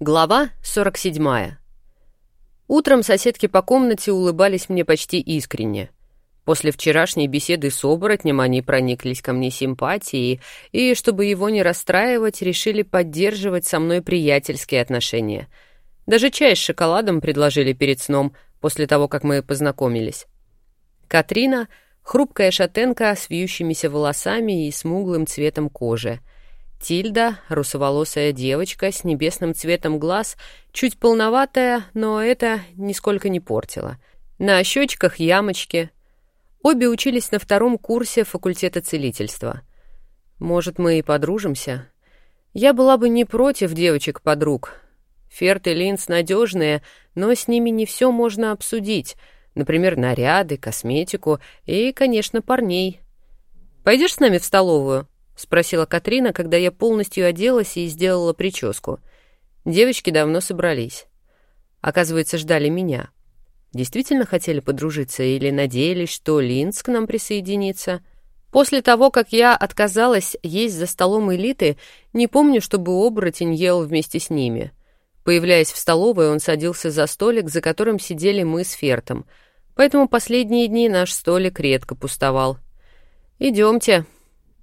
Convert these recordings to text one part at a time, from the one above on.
Глава 47. Утром соседки по комнате улыбались мне почти искренне. После вчерашней беседы с оборотнем они прониклись ко мне симпатией и, чтобы его не расстраивать, решили поддерживать со мной приятельские отношения. Даже чай с шоколадом предложили перед сном, после того, как мы познакомились. Катрина — хрупкая шатенка с вьющимися волосами и смуглым цветом кожи — Тильда, русоволосая девочка с небесным цветом глаз, чуть полноватая, но это нисколько не портило. На щечках ямочки. Обе учились на втором курсе факультета целительства. Может, мы и подружимся? Я была бы не против девочек-подруг. Ферт и Линс надежные, но с ними не все можно обсудить. Например, наряды, косметику и, конечно, парней. «Пойдешь с нами в столовую?» — спросила Катрина, когда я полностью оделась и сделала прическу. Девочки давно собрались. Оказывается, ждали меня. Действительно хотели подружиться или надеялись, что Линц к нам присоединится? После того, как я отказалась есть за столом элиты, не помню, чтобы оборотень ел вместе с ними. Появляясь в столовой, он садился за столик, за которым сидели мы с Фертом. Поэтому последние дни наш столик редко пустовал. «Идемте»,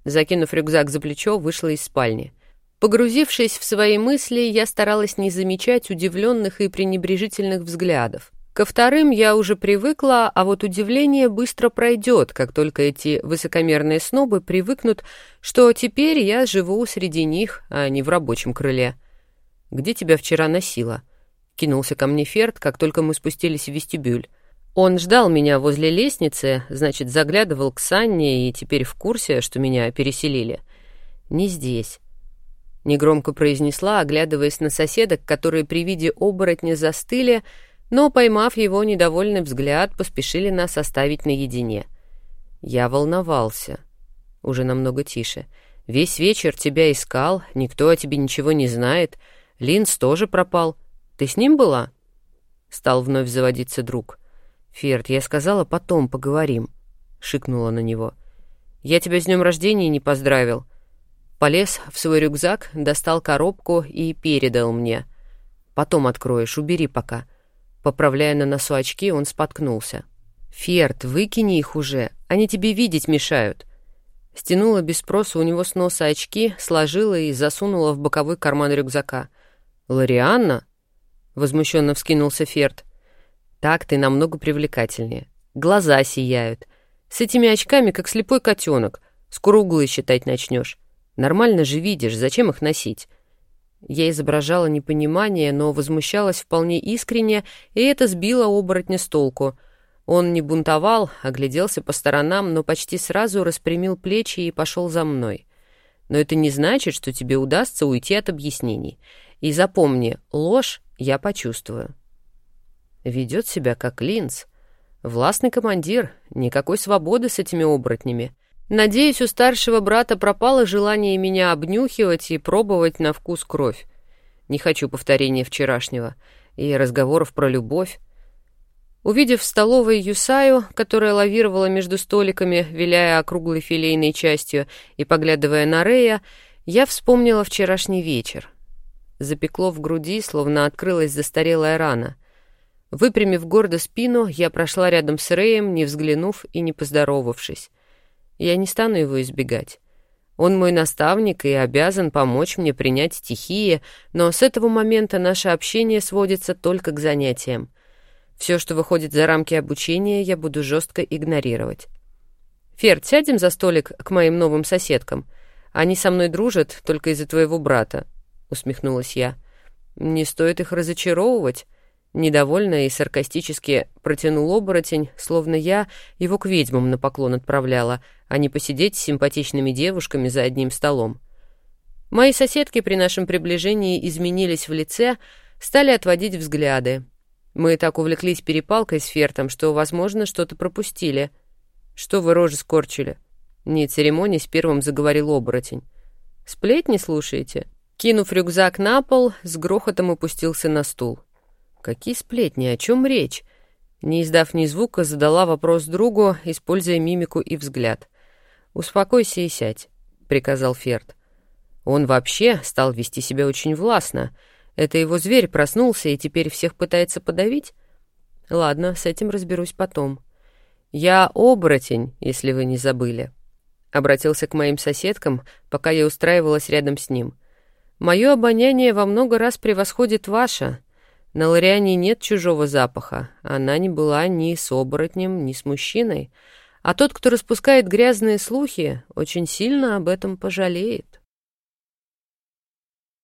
Закинув рюкзак за плечо, вышла из спальни. Погрузившись в свои мысли, я старалась не замечать удивленных и пренебрежительных взглядов. Ко вторым я уже привыкла, а вот удивление быстро пройдет, как только эти высокомерные снобы привыкнут, что теперь я живу среди них, а не в рабочем крыле. «Где тебя вчера носило?» — кинулся ко мне Ферд, как только мы спустились в вестибюль. Он ждал меня возле лестницы, значит, заглядывал к Санне и теперь в курсе, что меня переселили. Не здесь. Негромко произнесла, оглядываясь на соседок, которые при виде оборотня застыли, но, поймав его недовольный взгляд, поспешили нас оставить наедине. Я волновался. Уже намного тише. Весь вечер тебя искал, никто о тебе ничего не знает. Линз тоже пропал. Ты с ним была? Стал вновь заводиться друг. — «Ферд, я сказала, потом поговорим», — шикнула на него. «Я тебя с днем рождения не поздравил». Полез в свой рюкзак, достал коробку и передал мне. «Потом откроешь, убери пока». Поправляя на носу очки, он споткнулся. «Ферд, выкини их уже, они тебе видеть мешают». Стянула без спроса у него с носа очки, сложила и засунула в боковой карман рюкзака. «Лорианна?» — возмущенно вскинулся Ферд. Так ты намного привлекательнее. Глаза сияют. С этими очками, как слепой котенок. Скоро углы считать начнешь. Нормально же видишь, зачем их носить? Я изображала непонимание, но возмущалась вполне искренне, и это сбило оборотня с толку. Он не бунтовал, огляделся по сторонам, но почти сразу распрямил плечи и пошел за мной. Но это не значит, что тебе удастся уйти от объяснений. И запомни, ложь я почувствую. Ведет себя как линз. Властный командир, никакой свободы с этими оборотнями. Надеюсь, у старшего брата пропало желание меня обнюхивать и пробовать на вкус кровь. Не хочу повторения вчерашнего и разговоров про любовь. Увидев в столовой Юсаю, которая лавировала между столиками, виляя округлой филейной частью и поглядывая на Рея, я вспомнила вчерашний вечер. Запекло в груди, словно открылась застарелая рана — Выпрямив гордо спину, я прошла рядом с Рэем, не взглянув и не поздоровавшись. Я не стану его избегать. Он мой наставник и обязан помочь мне принять стихии, но с этого момента наше общение сводится только к занятиям. Все, что выходит за рамки обучения, я буду жестко игнорировать. «Ферд, сядем за столик к моим новым соседкам. Они со мной дружат только из-за твоего брата», — усмехнулась я. «Не стоит их разочаровывать». Недовольно и саркастически протянул оборотень, словно я его к ведьмам на поклон отправляла, а не посидеть с симпатичными девушками за одним столом. Мои соседки при нашем приближении изменились в лице, стали отводить взгляды. Мы так увлеклись перепалкой с Фертом, что, возможно, что-то пропустили. «Что вы рожи скорчили?» Не церемонясь, первым заговорил оборотень. «Сплетни слушаете?» Кинув рюкзак на пол, с грохотом опустился на стул. Какие сплетни, о чем речь? Не издав ни звука, задала вопрос другу, используя мимику и взгляд. «Успокойся и сядь», — приказал Ферд. Он вообще стал вести себя очень властно. Это его зверь проснулся и теперь всех пытается подавить? Ладно, с этим разберусь потом. Я оборотень, если вы не забыли. Обратился к моим соседкам, пока я устраивалась рядом с ним. Мое обоняние во много раз превосходит ваше. На Лориане нет чужого запаха. Она не была ни с оборотнем, ни с мужчиной. А тот, кто распускает грязные слухи, очень сильно об этом пожалеет.